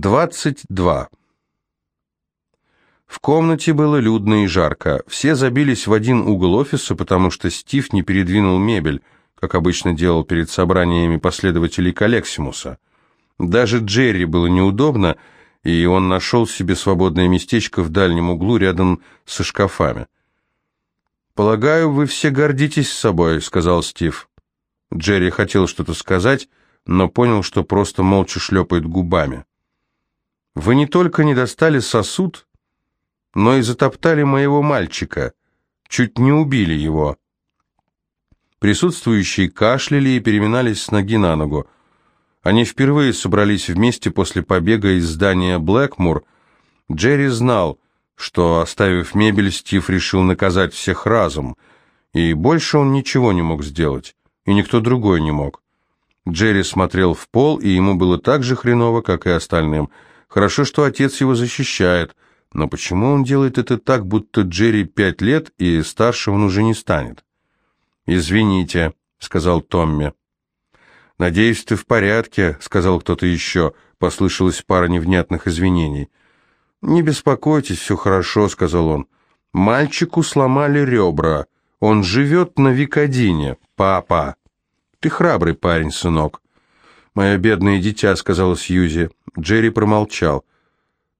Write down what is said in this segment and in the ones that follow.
22. В комнате было людно и жарко. Все забились в один угол офиса, потому что Стив не передвинул мебель, как обычно делал перед собраниями последователей Коллексимуса. Даже Джерри было неудобно, и он нашел себе свободное местечко в дальнем углу рядом со шкафами. «Полагаю, вы все гордитесь собой», — сказал Стив. Джерри хотел что-то сказать, но понял, что просто молча шлепает губами. «Вы не только не достали сосуд, но и затоптали моего мальчика, чуть не убили его». Присутствующие кашляли и переминались с ноги на ногу. Они впервые собрались вместе после побега из здания Блэкмур. Джерри знал, что, оставив мебель, Стив решил наказать всех разом, и больше он ничего не мог сделать, и никто другой не мог. Джерри смотрел в пол, и ему было так же хреново, как и остальным. Хорошо, что отец его защищает, но почему он делает это так, будто Джерри пять лет, и старше он уже не станет? «Извините», — сказал Томми. «Надеюсь, ты в порядке», — сказал кто-то еще. Послышалась пара невнятных извинений. «Не беспокойтесь, все хорошо», — сказал он. «Мальчику сломали ребра. Он живет на Викодине. Папа». «Ты храбрый парень, сынок». «Мое бедное дитя», — сказала Сьюзи. Джерри промолчал.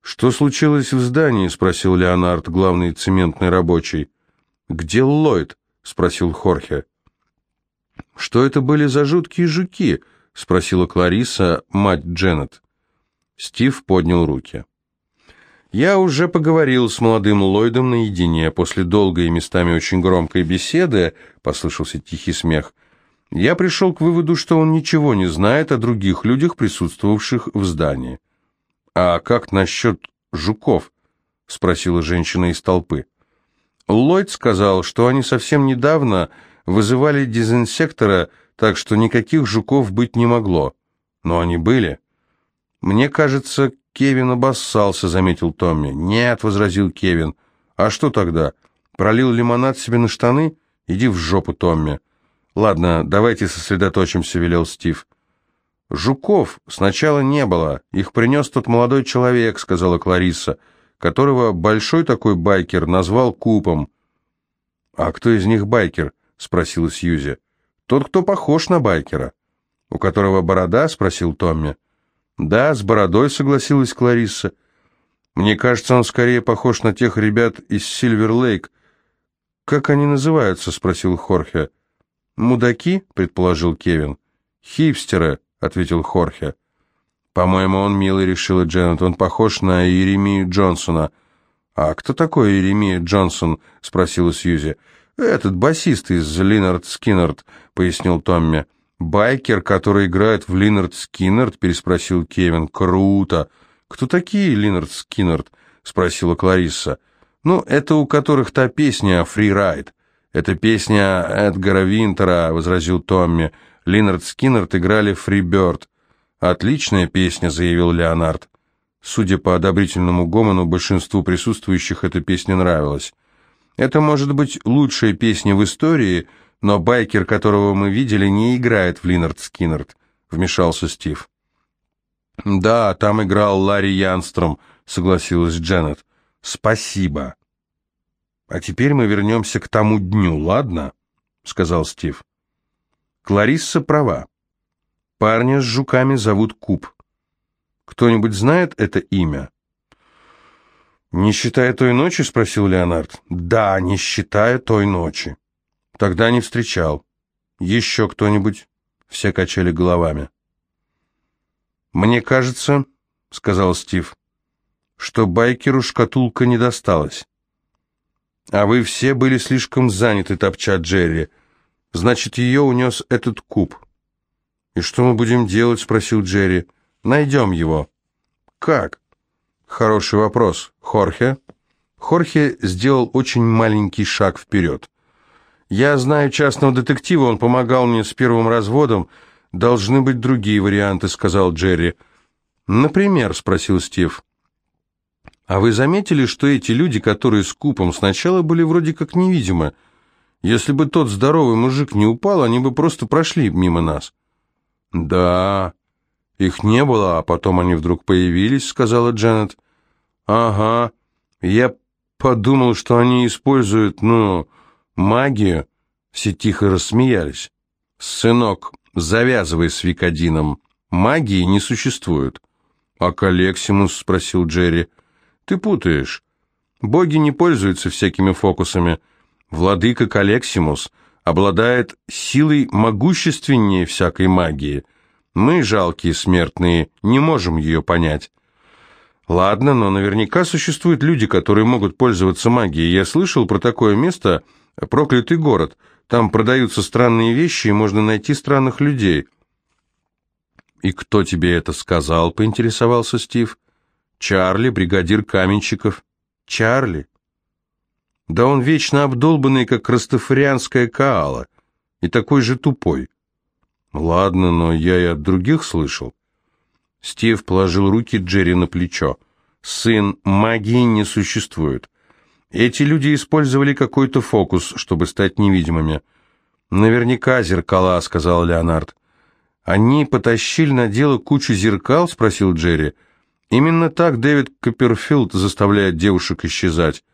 «Что случилось в здании?» — спросил Леонард, главный цементный рабочий. «Где Ллойд?» — спросил Хорхе. «Что это были за жуткие жуки?» — спросила Клариса, мать Дженнет. Стив поднял руки. «Я уже поговорил с молодым Ллойдом наедине. После долгой и местами очень громкой беседы, — послышался тихий смех, — я пришел к выводу, что он ничего не знает о других людях, присутствовавших в здании». «А как насчет жуков?» — спросила женщина из толпы. Ллойд сказал, что они совсем недавно вызывали дезинсектора, так что никаких жуков быть не могло. Но они были. «Мне кажется, Кевин обоссался», — заметил Томми. «Нет», — возразил Кевин. «А что тогда? Пролил лимонад себе на штаны? Иди в жопу, Томми». «Ладно, давайте сосредоточимся», — велел Стив. «Жуков сначала не было. Их принес тот молодой человек», — сказала Клариса. «Клариса» которого большой такой байкер назвал Купом. «А кто из них байкер?» — спросила Сьюзи. «Тот, кто похож на байкера». «У которого борода?» — спросил Томми. «Да, с бородой», — согласилась Кларисса. «Мне кажется, он скорее похож на тех ребят из Сильвер-Лейк». «Как они называются?» — спросил Хорхе. «Мудаки?» — предположил Кевин. «Хипстеры», — ответил Хорхе. «По-моему, он милый», — решила Дженнет. «Он похож на Еремию Джонсона». «А кто такой Еремия Джонсон?» — спросила Сьюзи. «Этот басист из Линард Скиннерд», — пояснил Томми. «Байкер, который играет в Линард Скиннерд?» — переспросил Кевин. «Круто!» «Кто такие Линард Скиннерд?» — спросила Кларисса. «Ну, это у которых та песня «Free Ride». «Это песня Эдгара Винтера», — возразил Томми. Линард Скиннерд играли «Free Bird». «Отличная песня», — заявил Леонард. Судя по одобрительному гомону, большинству присутствующих эта песня нравилась. «Это может быть лучшая песня в истории, но байкер, которого мы видели, не играет в Линард Скиннерд», — вмешался Стив. «Да, там играл Ларри Янстром», — согласилась Дженнет. «Спасибо». «А теперь мы вернемся к тому дню, ладно?» — сказал Стив. Кларисса права. Парня с жуками зовут Куб. Кто-нибудь знает это имя? «Не считая той ночи?» — спросил Леонард. «Да, не считая той ночи». «Тогда не встречал». «Еще кто-нибудь?» Все качали головами. «Мне кажется», — сказал Стив, — «что байкеру шкатулка не досталась». «А вы все были слишком заняты, топча Джерри. Значит, ее унес этот куб». «И что мы будем делать?» — спросил Джерри. «Найдем его». «Как?» «Хороший вопрос. Хорхе?» Хорхе сделал очень маленький шаг вперед. «Я знаю частного детектива, он помогал мне с первым разводом. Должны быть другие варианты», — сказал Джерри. «Например?» — спросил Стив. «А вы заметили, что эти люди, которые с купом, сначала были вроде как невидимы? Если бы тот здоровый мужик не упал, они бы просто прошли мимо нас». «Да, «Их не было, а потом они вдруг появились», — сказала Дженнет. «Ага, я подумал, что они используют, ну, магию». Все тихо рассмеялись. «Сынок, завязывай с Викодином. Магии не существует». «А Калексимус?» — спросил Джерри. «Ты путаешь. Боги не пользуются всякими фокусами. Владыка Калексимус обладает силой могущественнее всякой магии. Мы, жалкие смертные, не можем ее понять». «Ладно, но наверняка существуют люди, которые могут пользоваться магией. Я слышал про такое место, проклятый город». Там продаются странные вещи, и можно найти странных людей». «И кто тебе это сказал?» — поинтересовался Стив. «Чарли, бригадир каменщиков». «Чарли?» «Да он вечно обдолбанный, как растафарианская каала, и такой же тупой». «Ладно, но я и от других слышал». Стив положил руки Джерри на плечо. «Сын, магии не существует. Эти люди использовали какой-то фокус, чтобы стать невидимыми. «Наверняка зеркала», — сказал Леонард. «Они потащили на дело кучу зеркал?» — спросил Джерри. «Именно так Дэвид Копперфилд заставляет девушек исчезать».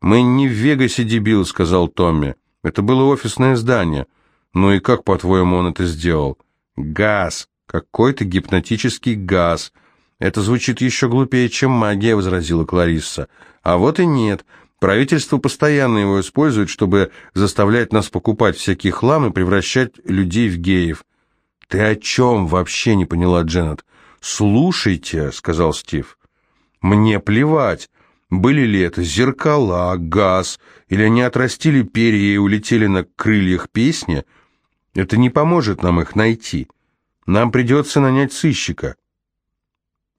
«Мы не в Вегасе, дебил», — сказал Томми. «Это было офисное здание». «Ну и как, по-твоему, он это сделал?» «Газ. Какой-то гипнотический газ. Это звучит еще глупее, чем магия», — возразила Кларисса. «А вот и нет. Правительство постоянно его использует, чтобы заставлять нас покупать всякий хлам и превращать людей в геев. «Ты о чем вообще не поняла, Дженнет?» «Слушайте», — сказал Стив. «Мне плевать, были ли это зеркала, газ, или они отрастили перья и улетели на крыльях песни. Это не поможет нам их найти. Нам придется нанять сыщика».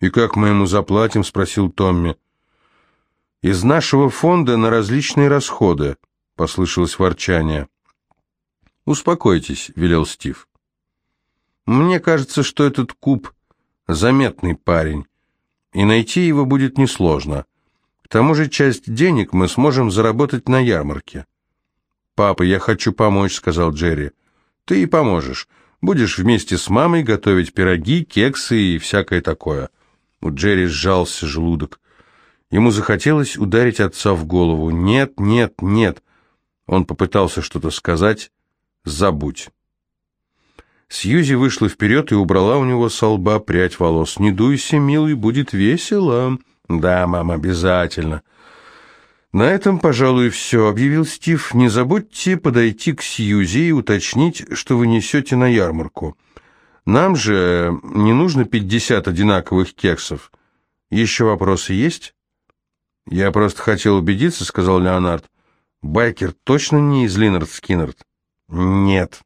«И как мы ему заплатим?» — спросил Томми. «Из нашего фонда на различные расходы», — послышалось ворчание. «Успокойтесь», — велел Стив. «Мне кажется, что этот куб — заметный парень, и найти его будет несложно. К тому же часть денег мы сможем заработать на ярмарке». «Папа, я хочу помочь», — сказал Джерри. «Ты и поможешь. Будешь вместе с мамой готовить пироги, кексы и всякое такое». У Джерри сжался желудок. Ему захотелось ударить отца в голову. «Нет, нет, нет!» Он попытался что-то сказать. «Забудь!» Сьюзи вышла вперед и убрала у него со лба прядь волос. «Не дуйся, милый, будет весело!» «Да, мам, обязательно!» «На этом, пожалуй, все», — объявил Стив. «Не забудьте подойти к Сьюзи и уточнить, что вы несете на ярмарку. Нам же не нужно пятьдесят одинаковых кексов. Еще вопросы есть?» «Я просто хотел убедиться», — сказал Леонард. «Байкер точно не из Линард Скиннерд?» «Нет».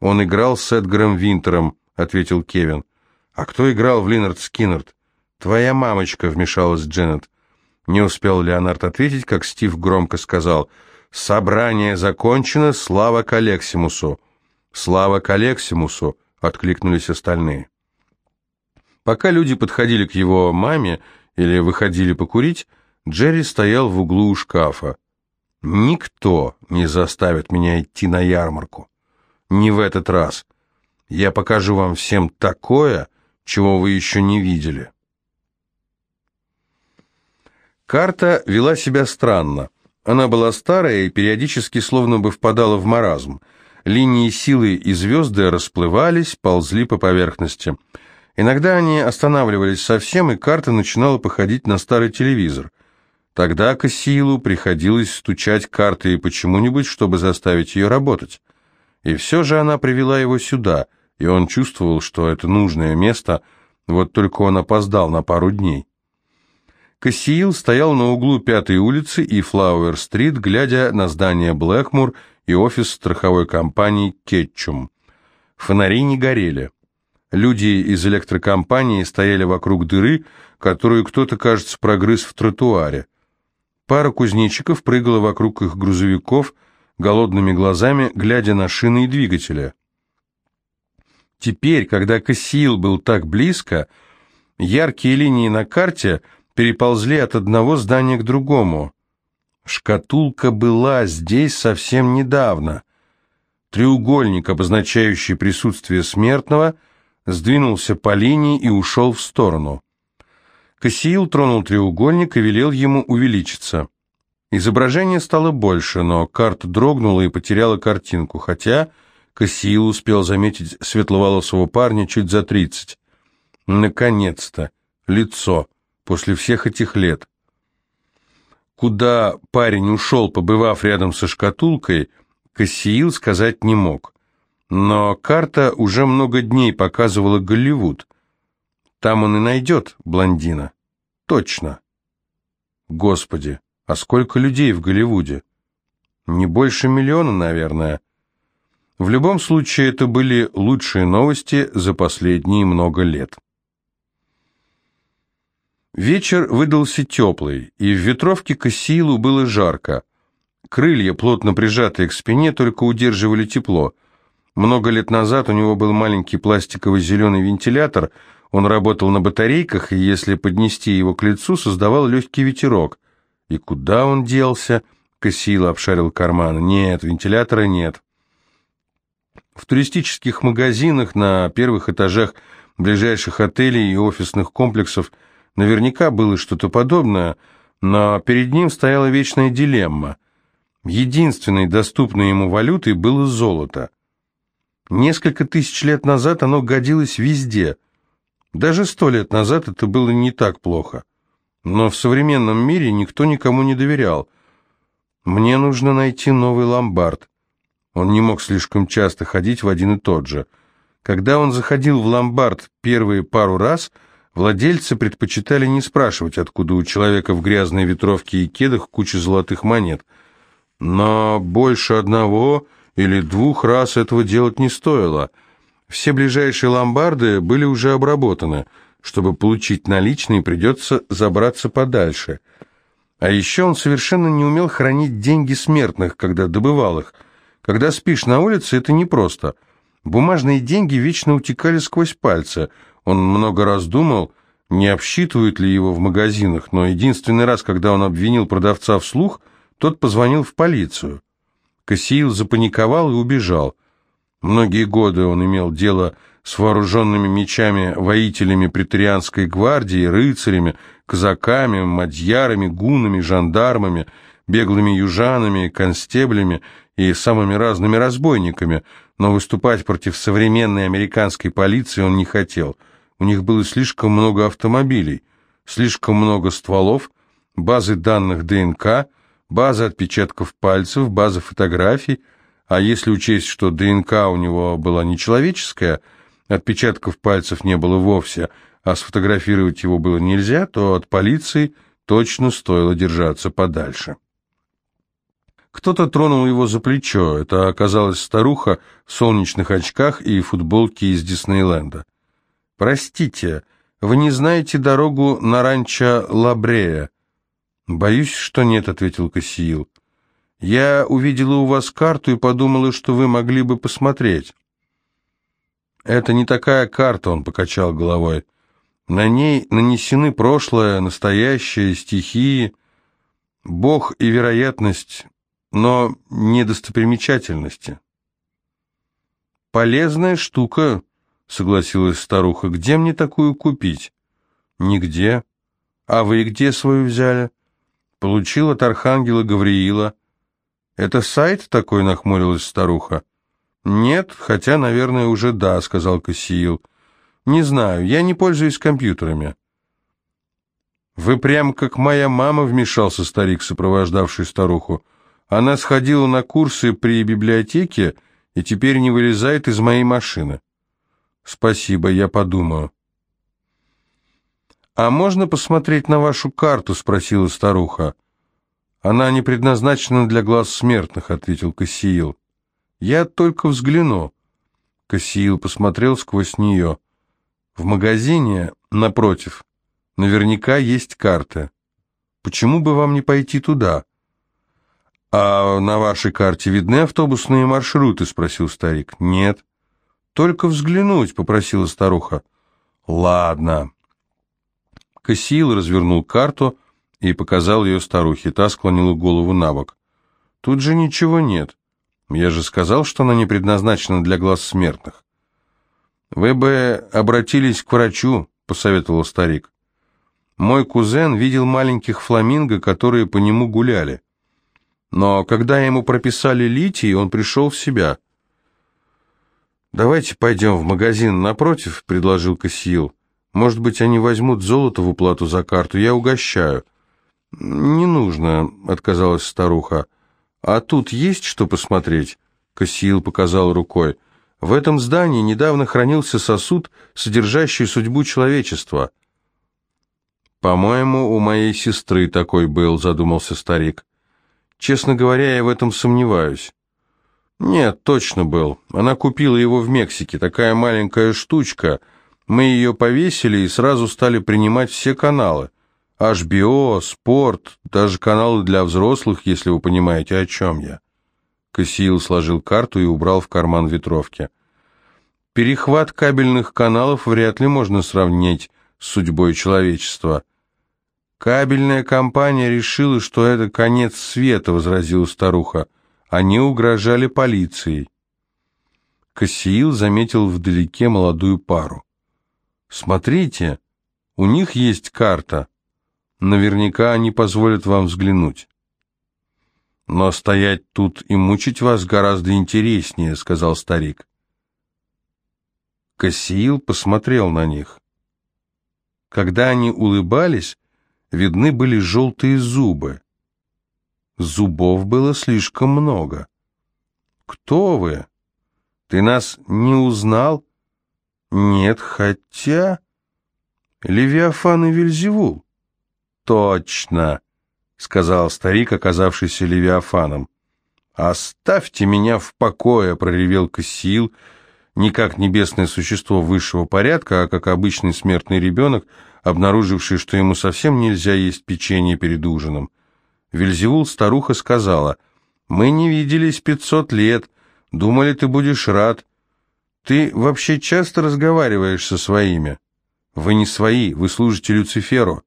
«Он играл с Эдгаром Винтером», — ответил Кевин. «А кто играл в Линард Скиннерд?» «Твоя мамочка», — вмешалась Дженнет. Не успел Леонард ответить, как Стив громко сказал. «Собрание закончено, слава Калексимусу!» «Слава Калексимусу!» — откликнулись остальные. Пока люди подходили к его маме или выходили покурить, Джерри стоял в углу у шкафа. «Никто не заставит меня идти на ярмарку. Не в этот раз. Я покажу вам всем такое, чего вы еще не видели». Карта вела себя странно. Она была старая и периодически словно бы впадала в маразм. Линии силы и звезды расплывались, ползли по поверхности. Иногда они останавливались совсем, и карта начинала походить на старый телевизор. Тогда Кассиилу приходилось стучать картой почему-нибудь, чтобы заставить ее работать. И все же она привела его сюда, и он чувствовал, что это нужное место, вот только он опоздал на пару дней. Кассиил стоял на углу Пятой улицы и Флауэр-стрит, глядя на здание Блэкмур и офис страховой компании «Кетчум». Фонари не горели. Люди из электрокомпании стояли вокруг дыры, которую кто-то, кажется, прогрыз в тротуаре. Пара кузнечиков прыгала вокруг их грузовиков, голодными глазами, глядя на шины и двигателя. Теперь, когда Кассиил был так близко, яркие линии на карте переползли от одного здания к другому. Шкатулка была здесь совсем недавно. Треугольник, обозначающий присутствие смертного, сдвинулся по линии и ушел в сторону. Кассиил тронул треугольник и велел ему увеличиться. Изображение стало больше, но карта дрогнула и потеряла картинку, хотя Кассиил успел заметить светловолосого парня чуть за тридцать. Наконец-то! Лицо! После всех этих лет! Куда парень ушел, побывав рядом со шкатулкой, Кассиил сказать не мог. Но карта уже много дней показывала Голливуд. Там он и найдет блондина. Точно. Господи, а сколько людей в Голливуде? Не больше миллиона, наверное. В любом случае, это были лучшие новости за последние много лет. Вечер выдался теплый, и в ветровке Кассиилу было жарко. Крылья, плотно прижатые к спине, только удерживали тепло. Много лет назад у него был маленький пластиковый зеленый вентилятор – он работал на батарейках, и если поднести его к лицу, создавал легкий ветерок. И куда он делся? Кассила обшарил карман. Нет, вентилятора нет. В туристических магазинах на первых этажах ближайших отелей и офисных комплексов наверняка было что-то подобное, но перед ним стояла вечная дилемма. Единственной доступной ему валютой было золото. Несколько тысяч лет назад оно годилось везде – даже сто лет назад это было не так плохо. Но в современном мире никто никому не доверял. Мне нужно найти новый ломбард. Он не мог слишком часто ходить в один и тот же. Когда он заходил в ломбард первые пару раз, владельцы предпочитали не спрашивать, откуда у человека в грязной ветровке и кедах куча золотых монет. Но больше одного или двух раз этого делать не стоило – все ближайшие ломбарды были уже обработаны. Чтобы получить наличные, придется забраться подальше. А еще он совершенно не умел хранить деньги смертных, когда добывал их. Когда спишь на улице, это непросто. Бумажные деньги вечно утекали сквозь пальцы. Он много раз думал, не обсчитывают ли его в магазинах, но единственный раз, когда он обвинил продавца вслух, тот позвонил в полицию. Кассиил запаниковал и убежал. Многие годы он имел дело с вооруженными мечами воителями претерианской гвардии, рыцарями, казаками, мадьярами, гунами, жандармами, беглыми южанами, констеблями и самыми разными разбойниками, но выступать против современной американской полиции он не хотел. У них было слишком много автомобилей, слишком много стволов, базы данных ДНК, базы отпечатков пальцев, базы фотографий, а если учесть, что ДНК у него была нечеловеческая, отпечатков пальцев не было вовсе, а сфотографировать его было нельзя, то от полиции точно стоило держаться подальше. Кто-то тронул его за плечо. Это оказалась старуха в солнечных очках и футболке из Диснейленда. «Простите, вы не знаете дорогу на ранчо Лабрея?» «Боюсь, что нет», — ответил Кассиил. Я увидела у вас карту и подумала, что вы могли бы посмотреть. Это не такая карта, он покачал головой. На ней нанесены прошлое, настоящее, стихии, Бог и вероятность, но не достопримечательности. Полезная штука, согласилась старуха. Где мне такую купить? Нигде. А вы где свою взяли? Получил от архангела Гавриила. «Это сайт такой?» — нахмурилась старуха. «Нет, хотя, наверное, уже да», — сказал Кассиил. «Не знаю, я не пользуюсь компьютерами». «Вы прям как моя мама», — вмешался старик, сопровождавший старуху. «Она сходила на курсы при библиотеке и теперь не вылезает из моей машины». «Спасибо, я подумаю». «А можно посмотреть на вашу карту?» — спросила старуха. «Она не предназначена для глаз смертных», — ответил Кассиил. «Я только взгляну». Кассиил посмотрел сквозь нее. «В магазине, напротив, наверняка есть карта. Почему бы вам не пойти туда?» «А на вашей карте видны автобусные маршруты?» — спросил старик. «Нет». «Только взглянуть», — попросила старуха. «Ладно». Кассиил развернул карту — и показал ее старухе. Та склонила голову на бок. «Тут же ничего нет. Я же сказал, что она не предназначена для глаз смертных». «Вы бы обратились к врачу», — посоветовал старик. «Мой кузен видел маленьких фламинго, которые по нему гуляли. Но когда ему прописали литий, он пришел в себя». «Давайте пойдем в магазин напротив», — предложил Кассиил. «Может быть, они возьмут золото в уплату за карту, я угощаю». «Не нужно», — отказалась старуха. «А тут есть что посмотреть?» Кассиил показал рукой. «В этом здании недавно хранился сосуд, содержащий судьбу человечества». «По-моему, у моей сестры такой был», — задумался старик. «Честно говоря, я в этом сомневаюсь». «Нет, точно был. Она купила его в Мексике. Такая маленькая штучка. Мы ее повесили и сразу стали принимать все каналы. HBO, спорт, даже каналы для взрослых, если вы понимаете, о чем я». Кассиил сложил карту и убрал в карман ветровки. «Перехват кабельных каналов вряд ли можно сравнить с судьбой человечества». «Кабельная компания решила, что это конец света», — возразила старуха. Они угрожали полицией. Кассиил заметил вдалеке молодую пару. «Смотрите, у них есть карта. Наверняка они позволят вам взглянуть». «Но стоять тут и мучить вас гораздо интереснее», — сказал старик. Кассиил посмотрел на них. Когда они улыбались, видны были желтые зубы. Зубов было слишком много. «Кто вы? Ты нас не узнал?» «Нет, хотя...» «Левиафан и Вельзевул». «Точно», — сказал старик, оказавшийся Левиафаном. «Оставьте меня в покое», — проревел Кассиил, не как небесное существо высшего порядка, а как обычный смертный ребенок, обнаруживший, что ему совсем нельзя есть печенье перед ужином. Вельзевул старуха сказала, «Мы не виделись пятьсот лет, думали, ты будешь рад. Ты вообще часто разговариваешь со своими?» «Вы не свои, вы служите Люциферу».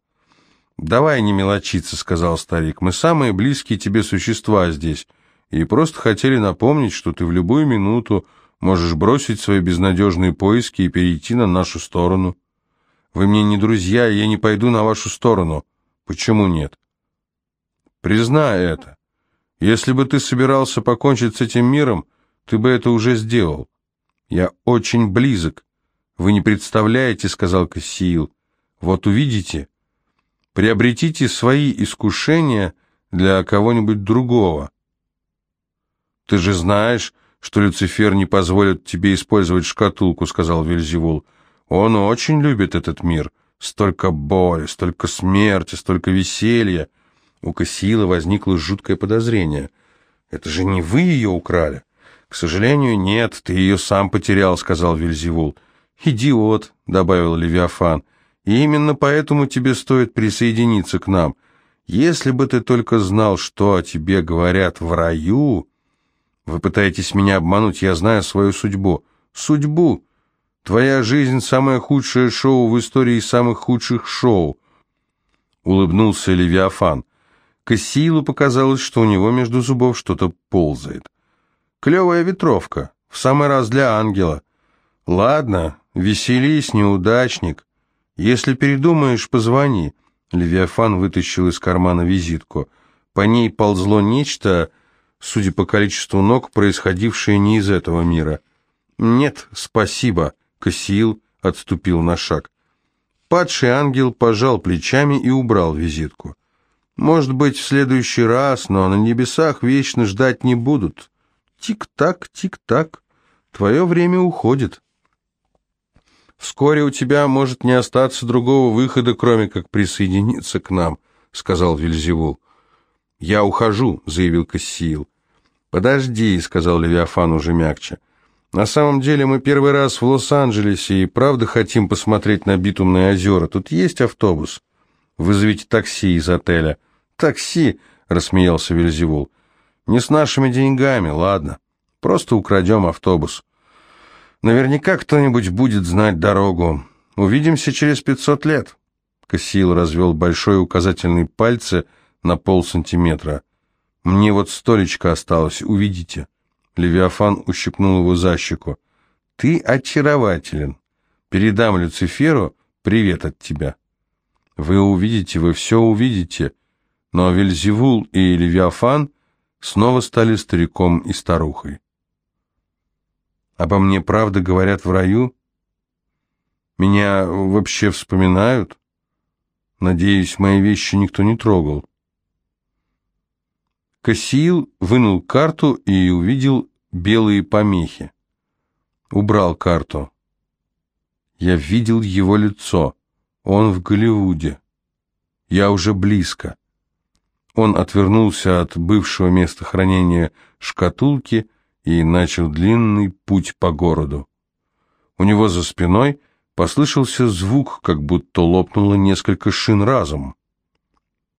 «Давай не мелочиться», — сказал старик, «мы самые близкие тебе существа здесь, и просто хотели напомнить, что ты в любую минуту можешь бросить свои безнадежные поиски и перейти на нашу сторону. Вы мне не друзья, и я не пойду на вашу сторону. Почему нет? Признай это. Если бы ты собирался покончить с этим миром, ты бы это уже сделал. Я очень близок. Вы не представляете, сказал Кассиил. Вот увидите. Приобретите свои искушения для кого-нибудь другого. Ты же знаешь, что Люцифер не позволит тебе использовать шкатулку, сказал Вельзевул. Он очень любит этот мир. Столько боли, столько смерти, столько веселья. У Кассиила возникло жуткое подозрение. «Это же не вы ее украли?» «К сожалению, нет, ты ее сам потерял», — сказал Вильзевул. «Идиот», — добавил Левиафан. «И именно поэтому тебе стоит присоединиться к нам. Если бы ты только знал, что о тебе говорят в раю...» «Вы пытаетесь меня обмануть, я знаю свою судьбу». «Судьбу? Твоя жизнь — самое худшее шоу в истории самых худших шоу», — улыбнулся Левиафан. Кассиилу показалось, что у него между зубов что-то ползает. «Клевая ветровка, в самый раз для ангела. Ладно, веселись, неудачник. Если передумаешь, позвони». Левиафан вытащил из кармана визитку. По ней ползло нечто, судя по количеству ног, происходившее не из этого мира. «Нет, спасибо», — Кассиил отступил на шаг. Падший ангел пожал плечами и убрал визитку. Может быть, в следующий раз, но на небесах вечно ждать не будут. Тик-так, тик-так, твое время уходит. Вскоре у тебя может не остаться другого выхода, кроме как присоединиться к нам, сказал Вильзевул. Я ухожу, заявил Кассиил. Подожди, сказал Левиафан уже мягче. На самом деле мы первый раз в Лос-Анджелесе и правда хотим посмотреть на битумные озера. Тут есть автобус. Вызовите такси из отеля. Такси, рассмеялся Вельзевул. Не с нашими деньгами, ладно. Просто украдем автобус. Наверняка кто-нибудь будет знать дорогу. Увидимся через пятьсот лет. Кассиил развел большой указательный пальцы на полсантиметра. Мне вот столечко осталось, увидите. Левиафан ущипнул его за щеку. Ты очарователен. Передам Люциферу привет от тебя. Вы увидите, вы все увидите. Но Вельзевул и Левиафан снова стали стариком и старухой. Обо мне правда говорят в раю? Меня вообще вспоминают? Надеюсь, мои вещи никто не трогал. Кассиил вынул карту и увидел белые помехи. Убрал карту. Я видел его лицо. Он в Голливуде. Я уже близко. Он отвернулся от бывшего места хранения шкатулки и начал длинный путь по городу. У него за спиной послышался звук, как будто лопнуло несколько шин разом.